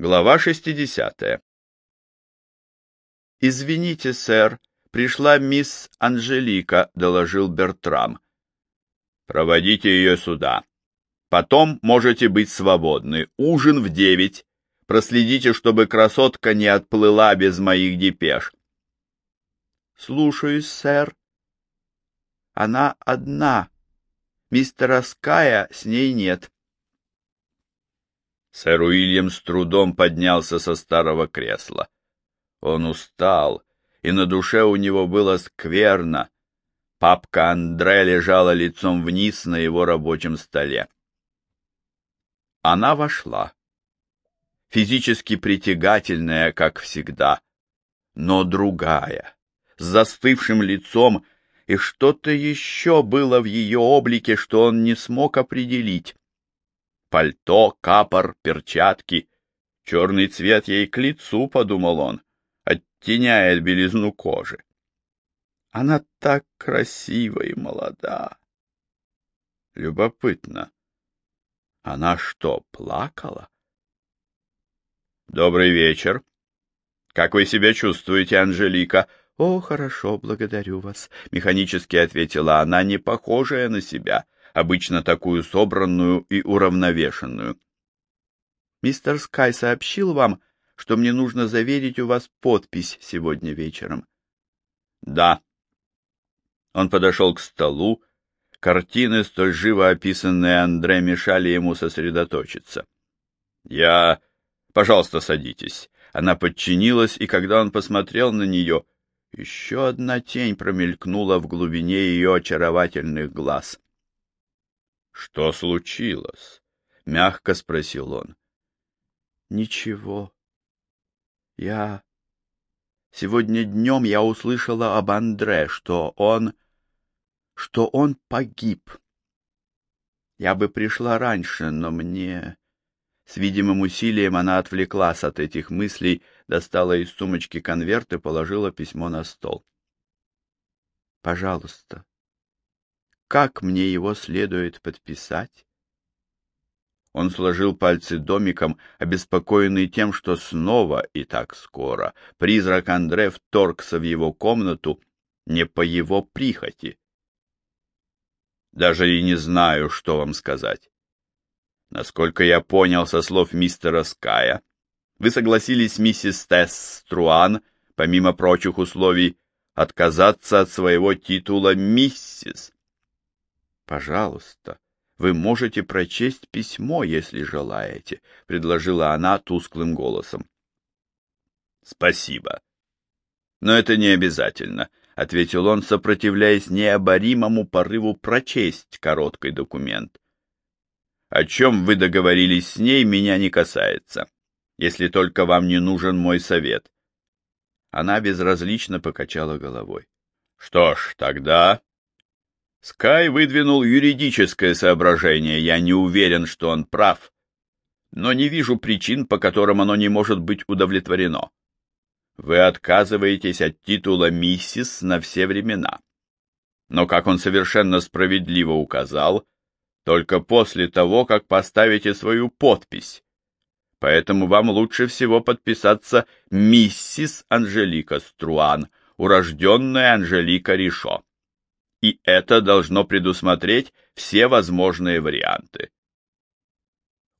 Глава 60. «Извините, сэр, пришла мисс Анжелика», — доложил Бертрам. «Проводите ее сюда. Потом можете быть свободны. Ужин в девять. Проследите, чтобы красотка не отплыла без моих депеш». «Слушаюсь, сэр». «Она одна. Мистера Ская с ней нет». Сэр Уильям с трудом поднялся со старого кресла. Он устал, и на душе у него было скверно. Папка Андре лежала лицом вниз на его рабочем столе. Она вошла. Физически притягательная, как всегда, но другая, с застывшим лицом, и что-то еще было в ее облике, что он не смог определить пальто, капор, перчатки. Черный цвет ей к лицу, подумал он, оттеняет белизну кожи. Она так красива и молода. Любопытно. Она что, плакала? Добрый вечер. Как вы себя чувствуете, Анжелика? О, хорошо, благодарю вас, механически ответила она, не похожая на себя обычно такую собранную и уравновешенную. «Мистер Скай сообщил вам, что мне нужно заверить у вас подпись сегодня вечером?» «Да». Он подошел к столу. Картины, столь живо описанные Андре, мешали ему сосредоточиться. «Я... Пожалуйста, садитесь». Она подчинилась, и когда он посмотрел на нее, еще одна тень промелькнула в глубине ее очаровательных глаз. Что случилось? мягко спросил он. Ничего. Я сегодня днем я услышала об Андре, что он что он погиб. Я бы пришла раньше, но мне с видимым усилием она отвлеклась от этих мыслей, достала из сумочки конверт и положила письмо на стол. Пожалуйста, как мне его следует подписать? Он сложил пальцы домиком, обеспокоенный тем, что снова и так скоро призрак Андре вторгся в его комнату не по его прихоти. Даже и не знаю, что вам сказать. Насколько я понял со слов мистера Ская, вы согласились, миссис Тесс Струан, помимо прочих условий, отказаться от своего титула миссис. Пожалуйста, вы можете прочесть письмо, если желаете, предложила она тусклым голосом. Спасибо. Но это не обязательно, ответил он, сопротивляясь необоримому порыву прочесть короткий документ. О чем вы договорились с ней, меня не касается, если только вам не нужен мой совет. Она безразлично покачала головой. Что ж, тогда Скай выдвинул юридическое соображение, я не уверен, что он прав, но не вижу причин, по которым оно не может быть удовлетворено. Вы отказываетесь от титула миссис на все времена. Но, как он совершенно справедливо указал, только после того, как поставите свою подпись. Поэтому вам лучше всего подписаться миссис Анжелика Струан, урожденная Анжелика Ришо и это должно предусмотреть все возможные варианты.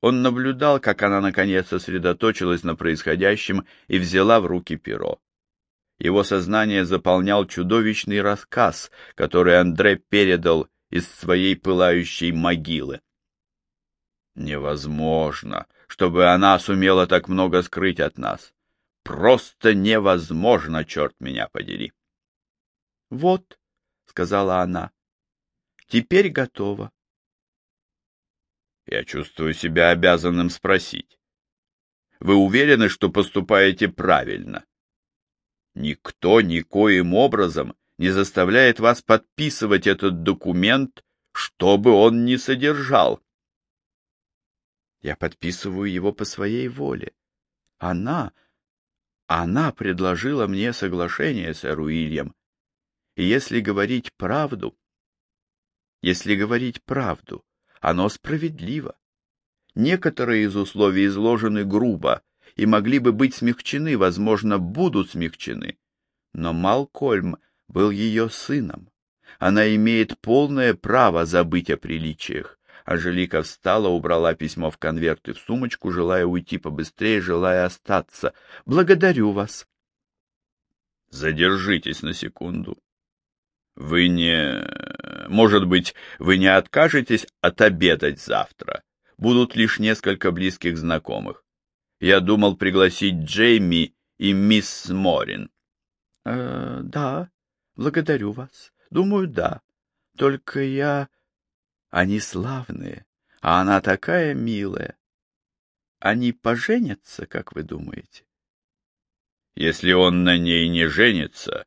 Он наблюдал, как она наконец сосредоточилась на происходящем и взяла в руки перо. Его сознание заполнял чудовищный рассказ, который Андре передал из своей пылающей могилы. Невозможно, чтобы она сумела так много скрыть от нас. Просто невозможно, черт меня подери. Вот, сказала она. Теперь готово. Я чувствую себя обязанным спросить. Вы уверены, что поступаете правильно? Никто никоим образом не заставляет вас подписывать этот документ, что бы он ни содержал. Я подписываю его по своей воле. Она, она предложила мне соглашение, сэр Уильям, и если говорить правду, если говорить правду, оно справедливо. Некоторые из условий изложены грубо, и могли бы быть смягчены, возможно, будут смягчены. Но Малкольм был ее сыном. Она имеет полное право забыть о приличиях. Анжелика встала, убрала письмо в конверт и в сумочку, желая уйти побыстрее, желая остаться. «Благодарю вас». «Задержитесь на секунду. Вы не... Может быть, вы не откажетесь отобедать завтра? Будут лишь несколько близких знакомых. Я думал пригласить Джейми и мисс Морин. Э, да, благодарю вас. Думаю, да. Только я... Они славные, а она такая милая. Они поженятся, как вы думаете? Если он на ней не женится,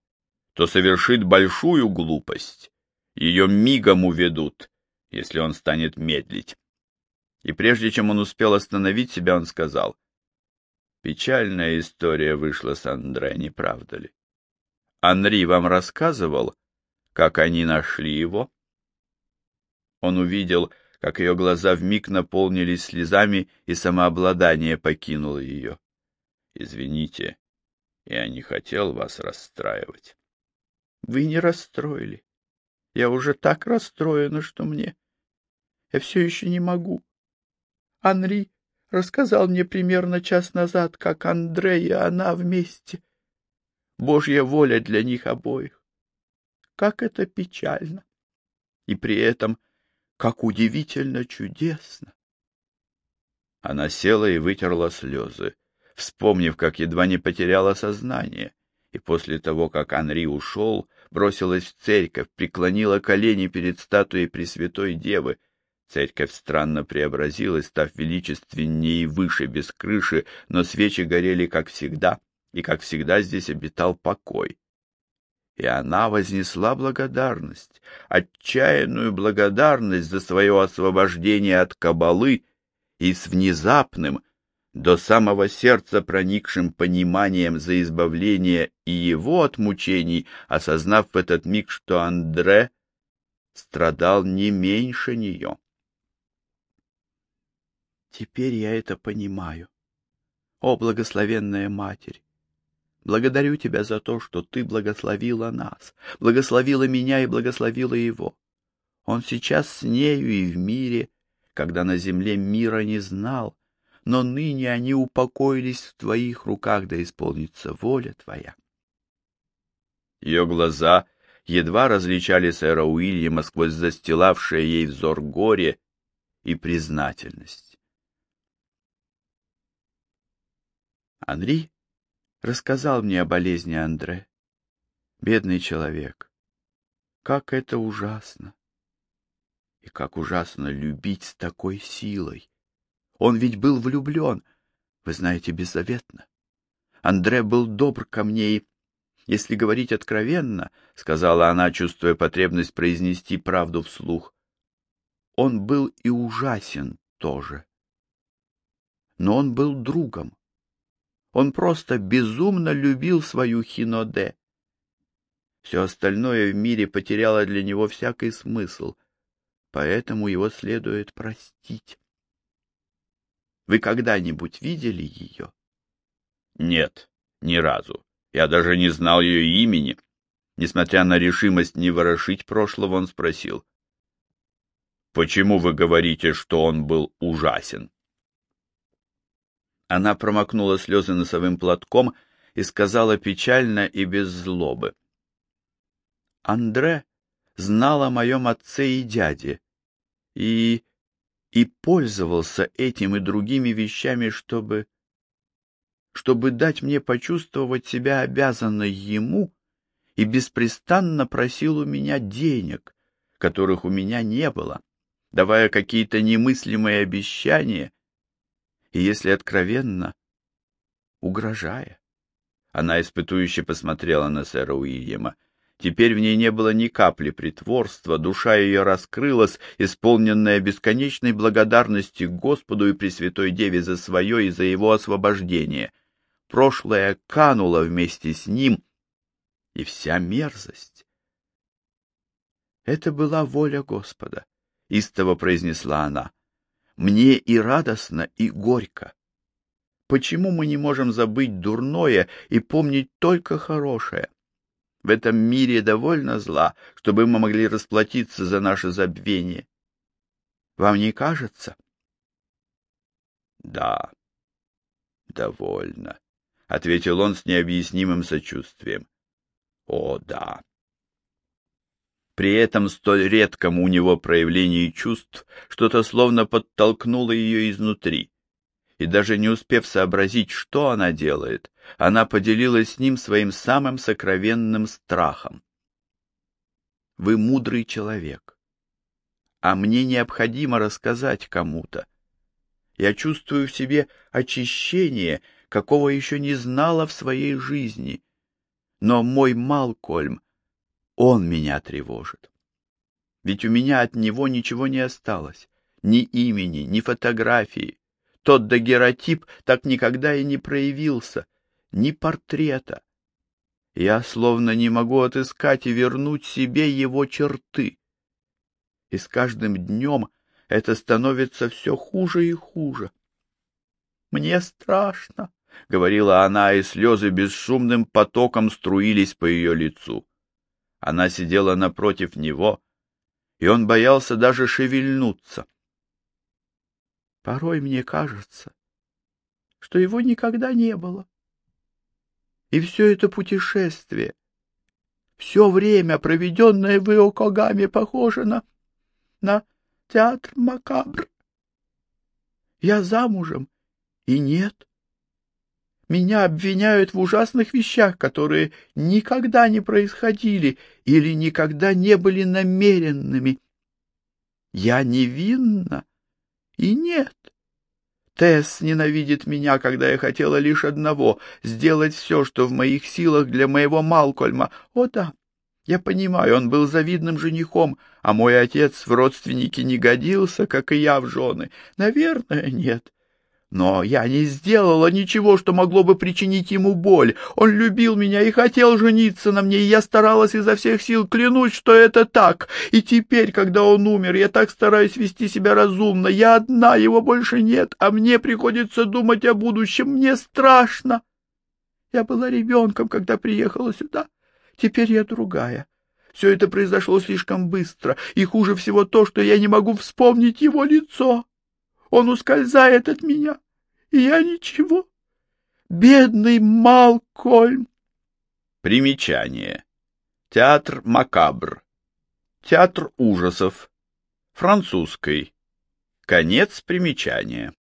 то совершит большую глупость. Ее мигом уведут, если он станет медлить. И прежде чем он успел остановить себя, он сказал, «Печальная история вышла с Андре, не правда ли? Анри вам рассказывал, как они нашли его?» Он увидел, как ее глаза вмиг наполнились слезами, и самообладание покинуло ее. «Извините, я не хотел вас расстраивать». «Вы не расстроили. Я уже так расстроена, что мне... Я все еще не могу. Анри рассказал мне примерно час назад, как Андрей и она вместе. Божья воля для них обоих. Как это печально. И при этом как удивительно чудесно! Она села и вытерла слезы, вспомнив, как едва не потеряла сознание, и после того, как Анри ушел, бросилась в церковь, преклонила колени перед статуей Пресвятой Девы. Церковь странно преобразилась, став величественнее и выше, без крыши, но свечи горели, как всегда, и, как всегда, здесь обитал покой и она вознесла благодарность, отчаянную благодарность за свое освобождение от кабалы и с внезапным, до самого сердца проникшим пониманием за избавление и его от мучений, осознав в этот миг, что Андре страдал не меньше нее. Теперь я это понимаю. О, благословенная Матерь! Благодарю тебя за то, что ты благословила нас, благословила меня и благословила его. Он сейчас с нею и в мире, когда на земле мира не знал, но ныне они упокоились в твоих руках, да исполнится воля твоя. Ее глаза едва различали сэра Уильяма сквозь застилавшее ей взор горе и признательность. Анри рассказал мне о болезни Андре. Бедный человек. Как это ужасно! И как ужасно любить с такой силой! Он ведь был влюблен, вы знаете, беззаветно. Андре был добр ко мне и, если говорить откровенно, — сказала она, чувствуя потребность произнести правду вслух, — он был и ужасен тоже. Но он был другом. Он просто безумно любил свою Хиноде. Все остальное в мире потеряло для него всякий смысл, поэтому его следует простить. Вы когда-нибудь видели ее? Нет, ни разу. Я даже не знал ее имени. Несмотря на решимость не ворошить прошлого, он спросил. «Почему вы говорите, что он был ужасен?» Она промокнула слезы носовым платком и сказала печально и без злобы. Андре знал о моем отце и дяде и... и пользовался этим и другими вещами, чтобы... чтобы дать мне почувствовать себя обязанной ему и беспрестанно просил у меня денег, которых у меня не было, давая какие-то немыслимые обещания и, если откровенно, угрожая. Она испытующе посмотрела на сэра Уильяма. Теперь в ней не было ни капли притворства, душа ее раскрылась, исполненная бесконечной благодарности Господу и Пресвятой Деве за свое и за его освобождение. Прошлое кануло вместе с ним, и вся мерзость. Это была воля Господа, — истово произнесла она мне и радостно, и горько. Почему мы не можем забыть дурное и помнить только хорошее? В этом мире довольно зла, чтобы мы могли расплатиться за наше забвение. Вам не кажется? Да, довольно, — ответил он с необъяснимым сочувствием. О, да. При этом столь редком у него проявлении чувств что-то словно подтолкнуло ее изнутри. И даже не успев сообразить, что она делает, она поделилась с ним своим самым сокровенным страхом. «Вы мудрый человек, а мне необходимо рассказать кому-то. Я чувствую в себе очищение, какого еще не знала в своей жизни. Но мой Малкольм он меня тревожит. Ведь у меня от него ничего не осталось. Ни имени, ни фотографии. Тот дагеротип так никогда и не проявился. Ни портрета. Я словно не могу отыскать и вернуть себе его черты. И с каждым днем это становится все хуже и хуже. «Мне страшно», — говорила она, и слезы бесшумным потоком струились по ее лицу. Она сидела напротив него, и он боялся даже шевельнуться. Порой мне кажется, что его никогда не было. И все это путешествие, все время, проведенное в Иокогаме, похоже на... на театр Макабр. Я замужем, и нет, меня обвиняют в ужасных вещах, которые никогда не происходили или никогда не были намеренными. Я невинна и нет. Тесс ненавидит меня, когда я хотела лишь одного — сделать все, что в моих силах для моего Малкольма. О да, я понимаю, он был завидным женихом, а мой отец в родственники не годился, как и я в жены. Наверное, нет. Но я не сделала ничего, что могло бы причинить ему боль. Он любил меня и хотел жениться на мне, и я старалась изо всех сил, клянусь, что это так. И теперь, когда он умер, я так стараюсь вести себя разумно. Я одна, его больше нет, а мне приходится думать о будущем. Мне страшно. Я была ребенком, когда приехала сюда. Теперь я другая. Все это произошло слишком быстро, и хуже всего то, что я не могу вспомнить его лицо. Он ускользает от меня. Я ничего. Бедный Малкольм. Примечание. Театр Макабр. Театр ужасов. Французской. Конец примечания.